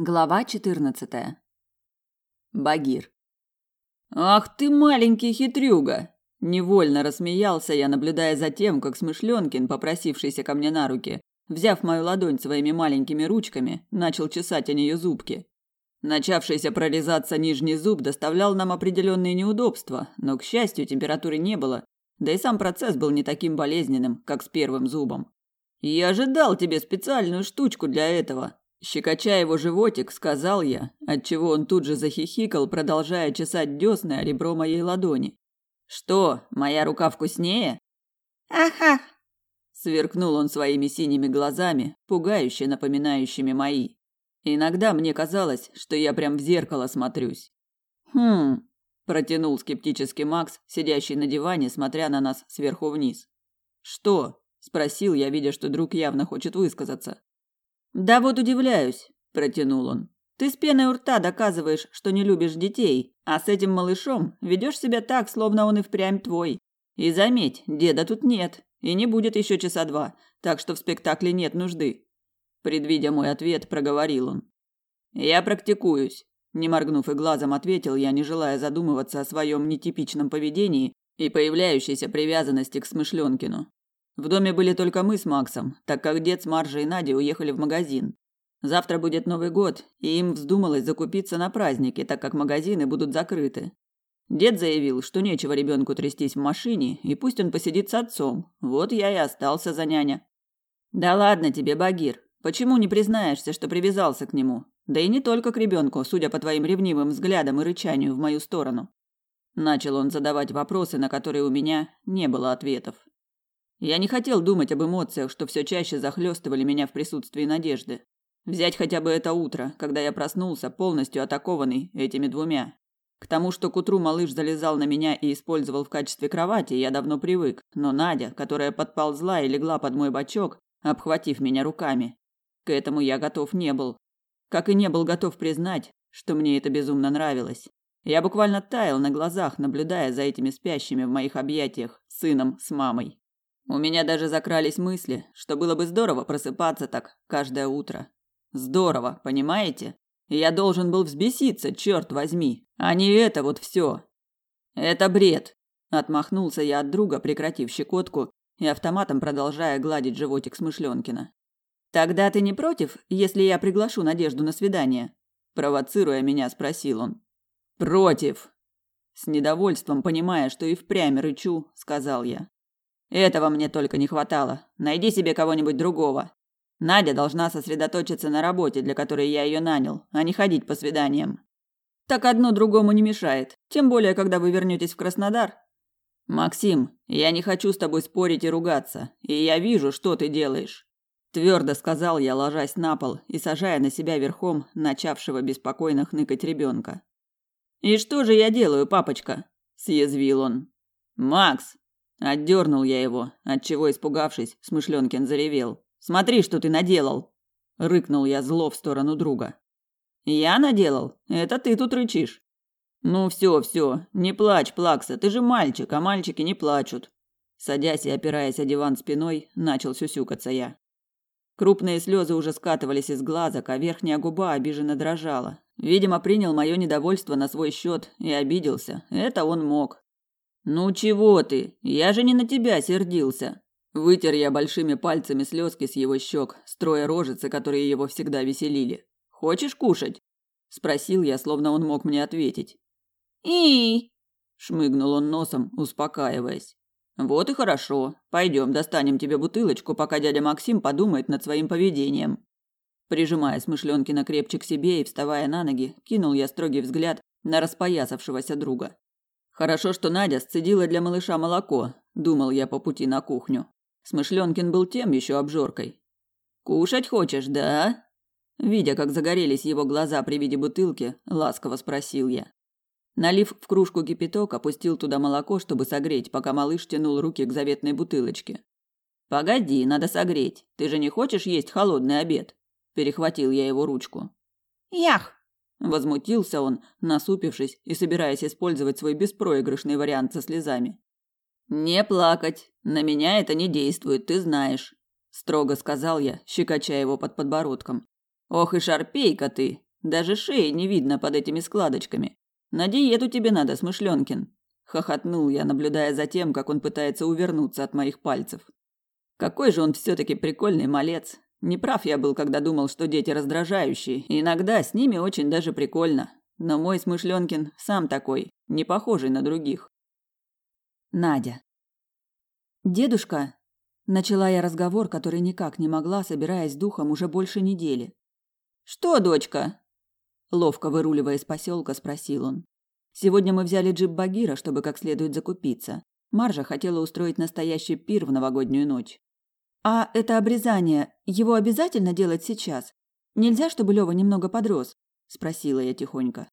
Глава 14. Багир. Ах ты маленький хитрюга, невольно рассмеялся я, наблюдая за тем, как Смышленкин, попросившийся ко мне на руки, взяв мою ладонь своими маленькими ручками, начал чесать о нее зубки. Начавшийся прорезаться нижний зуб доставлял нам определенные неудобства, но к счастью, температуры не было, да и сам процесс был не таким болезненным, как с первым зубом. Я ожидал тебе специальную штучку для этого, Щекоча его животик, сказал я, отчего он тут же захихикал, продолжая чесать десны о ребро моей ладони. Что, моя рука вкуснее? Ага. Сверкнул он своими синими глазами, пугающе напоминающими мои. Иногда мне казалось, что я прям в зеркало смотрюсь. Хм, протянул скептически Макс, сидящий на диване, смотря на нас сверху вниз. Что? спросил я, видя, что друг явно хочет высказаться. Да вот удивляюсь, протянул он. Ты с пеной у рта доказываешь, что не любишь детей, а с этим малышом ведешь себя так, словно он и впрямь твой. И заметь, деда тут нет, и не будет еще часа два, так что в спектакле нет нужды. Предвидя мой ответ, проговорил он. Я практикуюсь, не моргнув и глазом, ответил я, не желая задумываться о своем нетипичном поведении и появляющейся привязанности к Смышленкину. В доме были только мы с Максом, так как дед с Маржей и Надей уехали в магазин. Завтра будет Новый год, и им вздумалось закупиться на праздники, так как магазины будут закрыты. Дед заявил, что нечего ребенку трястись в машине, и пусть он посидит с отцом. Вот я и остался за няня. Да ладно тебе, Багир. Почему не признаешься, что привязался к нему? Да и не только к ребенку, судя по твоим ревнивым взглядам и рычанию в мою сторону. Начал он задавать вопросы, на которые у меня не было ответов. Я не хотел думать об эмоциях, что все чаще захлестывали меня в присутствии надежды. Взять хотя бы это утро, когда я проснулся, полностью атакованный этими двумя. К тому, что к утру малыш залезал на меня и использовал в качестве кровати, я давно привык, но Надя, которая подползла и легла под мой бочок, обхватив меня руками, к этому я готов не был. Как и не был готов признать, что мне это безумно нравилось. Я буквально таял на глазах, наблюдая за этими спящими в моих объятиях сыном с мамой. У меня даже закрались мысли, что было бы здорово просыпаться так каждое утро. Здорово, понимаете? Я должен был взбеситься, черт возьми, а не это вот все. Это бред. Отмахнулся я от друга, прекратив щекотку и автоматом продолжая гладить животик Смышленкина. Тогда ты не против, если я приглашу Надежду на свидание? Провоцируя меня, спросил он. Против. С недовольством, понимая, что и впрямь рычу, сказал я. Этого мне только не хватало. Найди себе кого-нибудь другого. Надя должна сосредоточиться на работе, для которой я ее нанял, а не ходить по свиданиям. Так одно другому не мешает, тем более, когда вы вернетесь в Краснодар. Максим, я не хочу с тобой спорить и ругаться, и я вижу, что ты делаешь. Твердо сказал я, ложась на пол и сажая на себя верхом начавшего беспокойно хныкать ребенка. И что же я делаю, папочка? съязвил он. Макс, Отдернул я его, отчего испугавшись, Смышленкин заревел. Смотри, что ты наделал, рыкнул я зло в сторону друга. Я наделал? Это ты тут рычишь. Ну все, все, не плачь, Плакса, ты же мальчик, а мальчики не плачут. Садясь и опираясь о диван спиной, начал сюсюкаться я. Крупные слезы уже скатывались из глазок, а верхняя губа обиженно дрожала. Видимо, принял мое недовольство на свой счет и обиделся. Это он мог. Ну чего ты? Я же не на тебя сердился. Вытер я большими пальцами слезки с его щек, строя рожицы, которые его всегда веселили. Хочешь кушать? спросил я, словно он мог мне ответить. И шмыгнул он носом, успокаиваясь. Вот и хорошо. Пойдем, достанем тебе бутылочку, пока дядя Максим подумает над своим поведением. Прижимая Смышленкина крепче к себе и вставая на ноги, кинул я строгий взгляд на распоясавшегося друга. Хорошо, что Надя сцедила для малыша молоко, думал я по пути на кухню. Смышленкин был тем еще обжоркой. Кушать хочешь, да? Видя, как загорелись его глаза при виде бутылки, ласково спросил я. Налив в кружку кипяток, опустил туда молоко, чтобы согреть, пока малыш тянул руки к заветной бутылочке. Погоди, надо согреть. Ты же не хочешь есть холодный обед? Перехватил я его ручку. Ях, Возмутился он, насупившись и собираясь использовать свой беспроигрышный вариант со слезами. «Не плакать. На меня это не действует, ты знаешь», – строго сказал я, щекоча его под подбородком. «Ох и шарпейка ты! Даже шеи не видно под этими складочками. На диету тебе надо, Смышленкин. Хохотнул я, наблюдая за тем, как он пытается увернуться от моих пальцев. Какой же он все-таки прикольный малец. Неправ я был, когда думал, что дети раздражающие. иногда с ними очень даже прикольно. Но мой Смышленкин сам такой, не похожий на других. Надя. Дедушка, начала я разговор, который никак не могла, собираясь духом уже больше недели. Что, дочка? Ловко выруливая из поселка, спросил он. Сегодня мы взяли джип Багира, чтобы как следует закупиться. Маржа хотела устроить настоящий пир в новогоднюю ночь. А это обрезание, его обязательно делать сейчас? Нельзя, чтобы Лёва немного подрос? спросила я тихонько.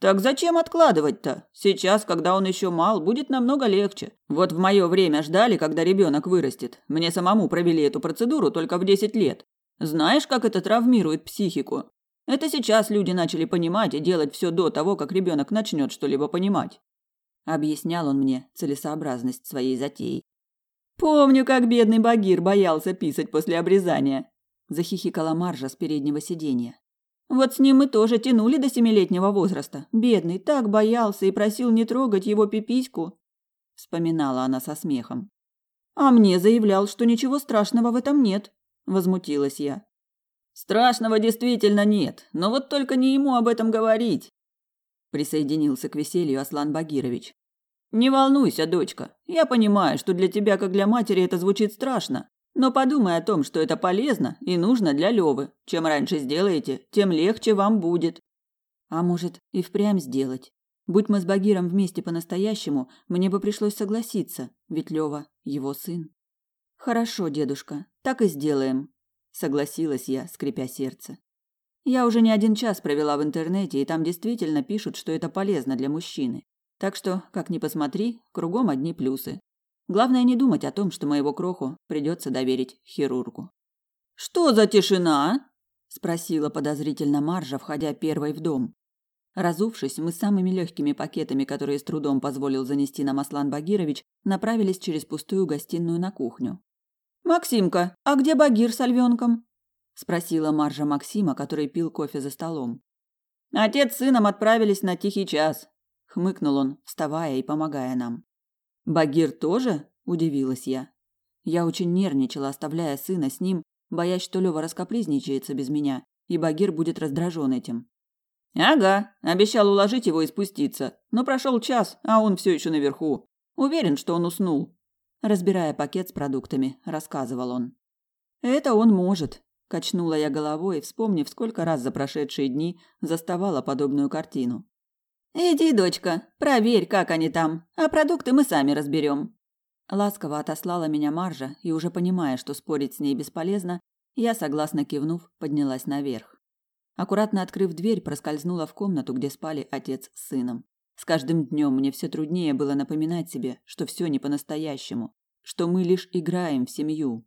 Так зачем откладывать-то? Сейчас, когда он еще мал, будет намного легче. Вот в мое время ждали, когда ребенок вырастет. Мне самому провели эту процедуру только в 10 лет. Знаешь, как это травмирует психику? Это сейчас люди начали понимать и делать все до того, как ребенок начнет что-либо понимать. Объяснял он мне целесообразность своей затеи. Помню, как бедный Багир боялся писать после обрезания. Захихикала Маржа с переднего сиденья. Вот с ним мы тоже тянули до семилетнего возраста. Бедный так боялся и просил не трогать его пипиську. Вспоминала она со смехом. А мне заявлял, что ничего страшного в этом нет. Возмутилась я. Страшного действительно нет, но вот только не ему об этом говорить. Присоединился к веселью Аслан Багирович. Не волнуйся, дочка. Я понимаю, что для тебя, как для матери, это звучит страшно. Но подумай о том, что это полезно и нужно для Лёвы. Чем раньше сделаете, тем легче вам будет. А может, и впрямь сделать. Будь мы с Багиром вместе по-настоящему, мне бы пришлось согласиться, ведь Лёва его сын. Хорошо, дедушка, так и сделаем, согласилась я, скрипя сердце. Я уже не один час провела в интернете, и там действительно пишут, что это полезно для мужчины. Так что, как ни посмотри, кругом одни плюсы. Главное не думать о том, что моего кроху придется доверить хирургу. Что за тишина? спросила подозрительно Маржа, входя первой в дом. Разувшись, мы с самыми легкими пакетами, которые с трудом позволил занести нам Аслан Багирович, направились через пустую гостиную на кухню. Максимка, а где Багир с Альвенком? спросила Маржа Максима, который пил кофе за столом. Отец с сыном отправились на тихий час хмыкнул он, вставая и помогая нам. Багир тоже? удивилась я. Я очень нервничала, оставляя сына с ним, боясь, что Лёва раскопризничается без меня, и Багир будет раздражен этим. Ага, обещал уложить его и спуститься, но прошел час, а он все еще наверху. Уверен, что он уснул. Разбирая пакет с продуктами, рассказывал он. Это он может, качнула я головой, вспомнив, сколько раз за прошедшие дни заставала подобную картину. Иди, дочка, проверь, как они там, а продукты мы сами разберем. Ласково отослала меня Маржа, и уже понимая, что спорить с ней бесполезно, я, согласно кивнув, поднялась наверх. Аккуратно открыв дверь, проскользнула в комнату, где спали отец с сыном. С каждым днем мне все труднее было напоминать себе, что все не по-настоящему, что мы лишь играем в семью.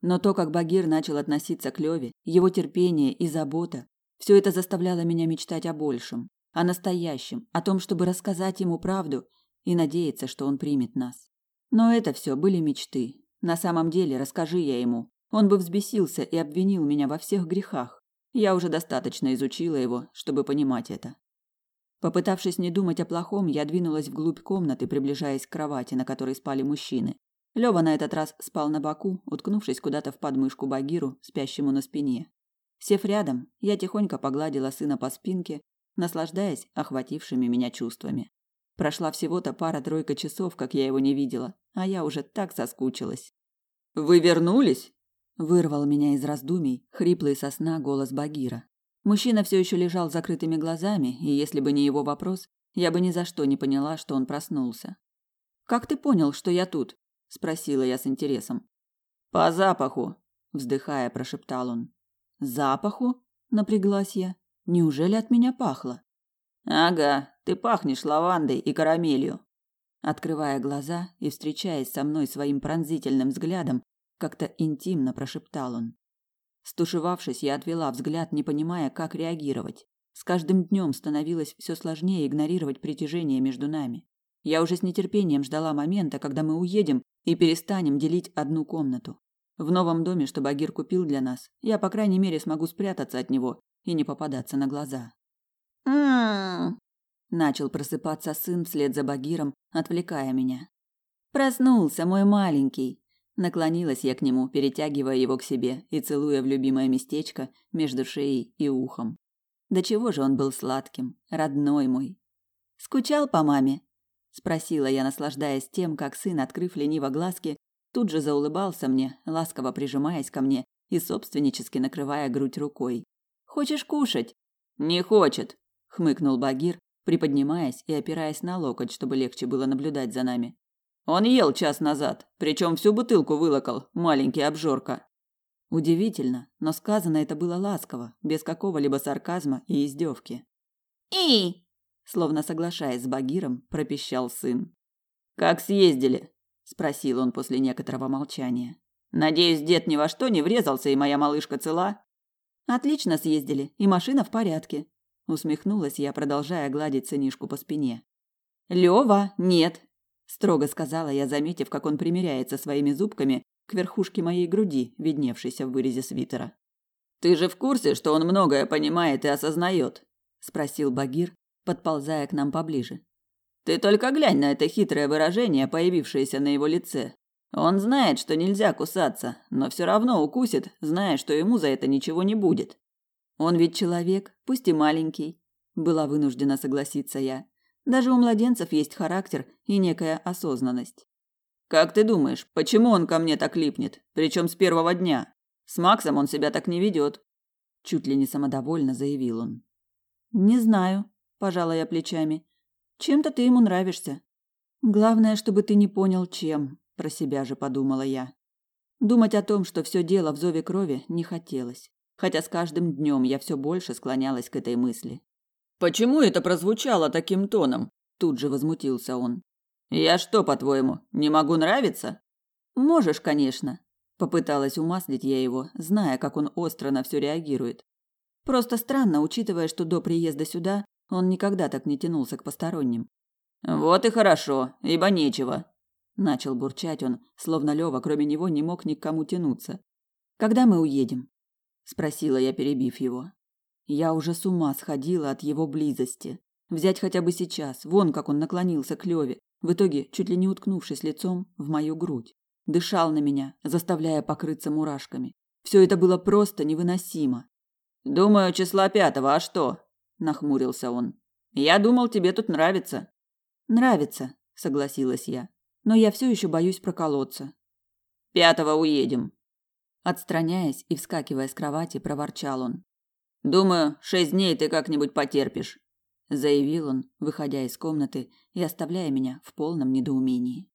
Но то, как Багир начал относиться к Леве, его терпение и забота, все это заставляло меня мечтать о большем о настоящем, о том, чтобы рассказать ему правду и надеяться, что он примет нас. Но это все были мечты. На самом деле, расскажи я ему, он бы взбесился и обвинил меня во всех грехах. Я уже достаточно изучила его, чтобы понимать это. Попытавшись не думать о плохом, я двинулась вглубь комнаты, приближаясь к кровати, на которой спали мужчины. Лёва на этот раз спал на боку, уткнувшись куда-то в подмышку Багиру, спящему на спине. Сев рядом, я тихонько погладила сына по спинке наслаждаясь охватившими меня чувствами. Прошла всего-то пара-тройка часов, как я его не видела, а я уже так соскучилась. «Вы вернулись?» Вырвал меня из раздумий хриплый со сна голос Багира. Мужчина все еще лежал с закрытыми глазами, и если бы не его вопрос, я бы ни за что не поняла, что он проснулся. «Как ты понял, что я тут?» – спросила я с интересом. «По запаху», – вздыхая, прошептал он. «Запаху?» – напряглась я. Неужели от меня пахло? Ага, ты пахнешь лавандой и карамелью. Открывая глаза и встречаясь со мной своим пронзительным взглядом, как-то интимно прошептал он. Стушевавшись, я отвела взгляд, не понимая, как реагировать. С каждым днем становилось все сложнее игнорировать притяжение между нами. Я уже с нетерпением ждала момента, когда мы уедем и перестанем делить одну комнату. В новом доме, что Багир купил для нас, я, по крайней мере, смогу спрятаться от него и не попадаться на глаза. Начал просыпаться сын вслед за Багиром, отвлекая меня. Проснулся мой маленький. Наклонилась я к нему, перетягивая его к себе и целуя в любимое местечко между шеей и ухом. До чего же он был сладким, родной мой. Скучал по маме? спросила я, наслаждаясь тем, как сын, открыв лениво глазки, тут же заулыбался мне, ласково прижимаясь ко мне и собственнически накрывая грудь рукой. Хочешь кушать? Не хочет, хмыкнул Багир, приподнимаясь и опираясь на локоть, чтобы легче было наблюдать за нами. Он ел час назад, причем всю бутылку вылокал, маленький обжорка. Удивительно, но сказано это было ласково, без какого-либо сарказма и издевки. И, словно соглашаясь с Багиром, пропищал сын. Как съездили? спросил он после некоторого молчания. Надеюсь, дед ни во что не врезался и моя малышка цела. Отлично съездили, и машина в порядке, усмехнулась я, продолжая гладить сынишку по спине. Лёва, нет, строго сказала я, заметив, как он примеряется своими зубками к верхушке моей груди, видневшейся в вырезе свитера. Ты же в курсе, что он многое понимает и осознает? спросил Багир, подползая к нам поближе. Ты только глянь на это хитрое выражение, появившееся на его лице. Он знает, что нельзя кусаться, но все равно укусит, зная, что ему за это ничего не будет. Он ведь человек, пусть и маленький, была вынуждена согласиться я. Даже у младенцев есть характер и некая осознанность. Как ты думаешь, почему он ко мне так липнет, причем с первого дня? С Максом он себя так не ведет. Чуть ли не самодовольно заявил он. Не знаю, пожала я плечами. Чем-то ты ему нравишься. Главное, чтобы ты не понял, чем, про себя же подумала я. Думать о том, что все дело в зове крови, не хотелось, хотя с каждым днем я все больше склонялась к этой мысли. Почему это прозвучало таким тоном? Тут же возмутился он. Я что, по-твоему, не могу нравиться? Можешь, конечно, попыталась умаслить я его, зная, как он остро на все реагирует. Просто странно, учитывая, что до приезда сюда он никогда так не тянулся к посторонним. Вот и хорошо, ибо нечего, начал бурчать он, словно Лёва кроме него не мог ни к кому тянуться. Когда мы уедем? спросила я, перебив его. Я уже с ума сходила от его близости. Взять хотя бы сейчас, вон как он наклонился к Леве, в итоге чуть ли не уткнувшись лицом в мою грудь. Дышал на меня, заставляя покрыться мурашками. Все это было просто невыносимо. «Думаю, числа пятого, а что?» – нахмурился он. «Я думал, тебе тут нравится». «Нравится», – согласилась я. «Но я все еще боюсь проколоться». «Пятого уедем». Отстраняясь и вскакивая с кровати, проворчал он. Думаю, шесть дней ты как-нибудь потерпишь, заявил он, выходя из комнаты и оставляя меня в полном недоумении.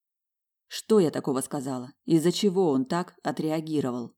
Что я такого сказала? Из-за чего он так отреагировал?